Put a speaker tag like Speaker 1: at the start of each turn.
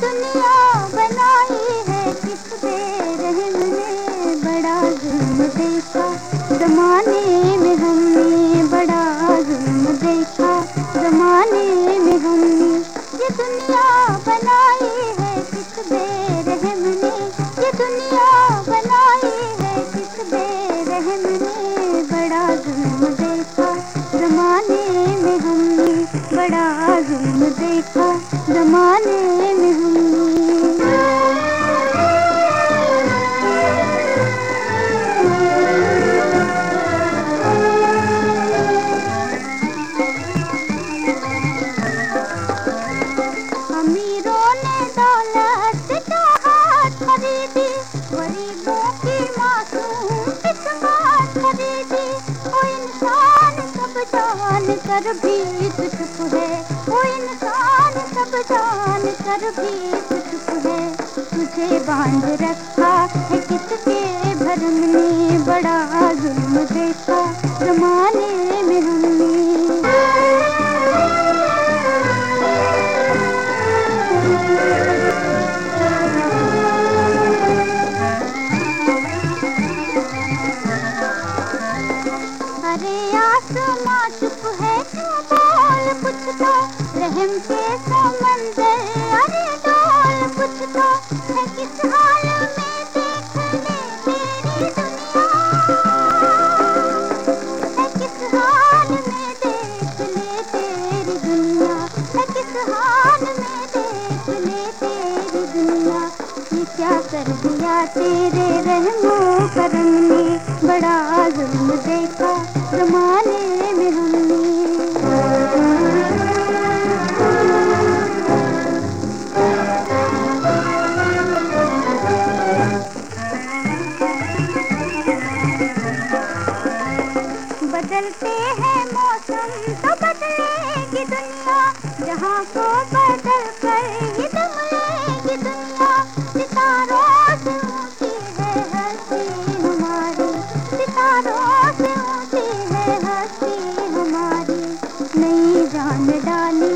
Speaker 1: दुनिया बनाई है किस बेरहम ने बड़ा जुल्म देखा, जमाने में हमने बड़ा जुल्म देखा, जमाने में हमने, ये दुनिया बनाई है किस बेरहम ने ये दुनिया बनाई है किस बेरहम ने बड़ा जुल्म देखा, जमाने बड़ा जुल्म देखा जमाने कर भी चुप है। वो इंसान सब जान कर भी चुप है। तुझे बाँध रखा है किसके भरम ने बड़ा जुल्म देखा। जमाने में हमने अरे आसमां तो रहम अरे डोल कुछ तो है किस हाल में देख ले तेरी दुनिया? है किस हाल में देख ले तेरी दुनिया? है किस हाल में देख ले तेरी दुनिया? ये क्या कर दिया तेरे रहमो करम ने बड़ा जुल्म देखा जमाने बदलते हैं मौसम तो बदलेगी दुनिया। जहाँ को बदल कर ही दम लेगी दुनिया, सितारों से ऊँची है हस्ती हमारी। सितारों से ऊँची है हस्ती हमारी। नई जान डाली